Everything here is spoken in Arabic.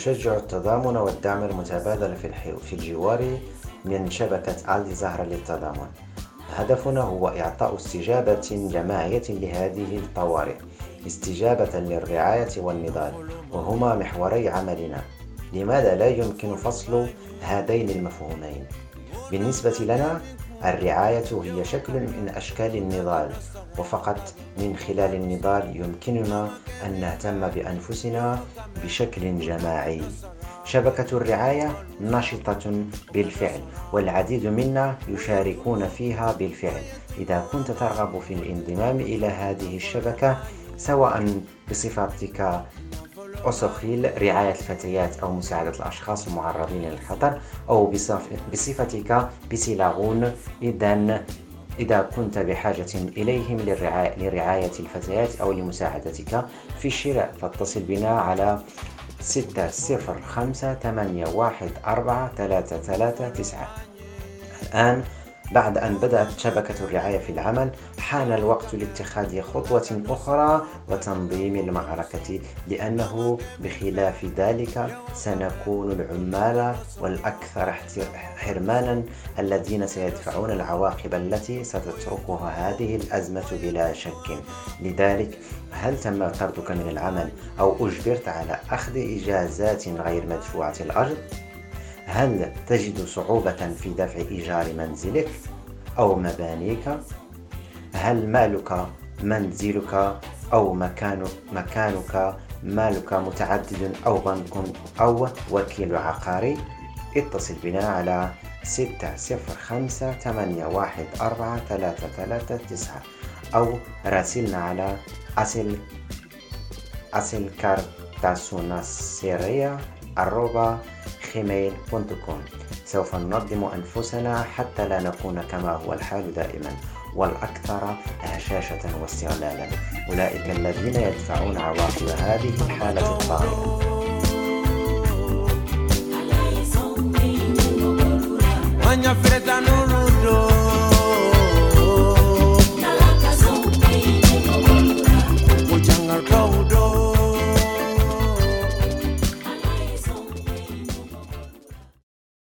نشجع التضامن والدعم المتبادل في الجوار من شبكة آل زهرة للتضامن. هدفنا هو إعطاء استجابة جماعية لهذه الطوارئ استجابة للرعاية والنضال وهما محوري عملنا. لماذا لا يمكن فصل هذين المفهومين؟ بالنسبة لنا الرعاية هي شكل من أشكال النضال وفقط من خلال النضال يمكننا أن نهتم بأنفسنا بشكل جماعي. شبكة الرعاية نشطة بالفعل والعديد منا يشاركون فيها بالفعل. إذا كنت ترغب في الانضمام إلى هذه الشبكة سواء بصفتك أسخيل رعاية الفتيات أو مساعدة الأشخاص المعرضين للخطر أو بصفتك بسلاغون إذا إذا كنت بحاجة إليهم للرعاية, لرعاية الفتيات أو لمساعدتك في الشراء فاتصل بنا على ستة صفر خمسة ثمانية واحد أربعة ثلاثة ثلاثة تسعة. الآن بعد أن بدأت شبكة الرعاية في العمل حان الوقت لاتخاذ خطوة أخرى وتنظيم المعركة لأنه بخلاف ذلك سنكون العمال والأكثر حرمانا الذين سيدفعون العواقب التي ستتركها هذه الأزمة بلا شك لذلك هل تم طردك من العمل أو أجبرت على أخذ إجازات غير مدفوعة الأجر؟ هل تجد صعوبة في دفع إيجار منزلك أو مبانيك؟ هل مالك منزلك أو مكان مكانك مالك متعدد أو بنك أو وكيل عقاري؟ اتصل بنا على ستة صفر خمسة ثمانية واحد أربعة ثلاثة ثلاثة تسعة أو راسلنا على أسل كارتاسونا سيريا الروبا gmail.com سوف ننظم أنفسنا حتى لا نكون كما هو الحال دائما والأكثر هشاشة واستغلالا أولئك الذين يدفعون عواقب هذه الحالة الطارئة you're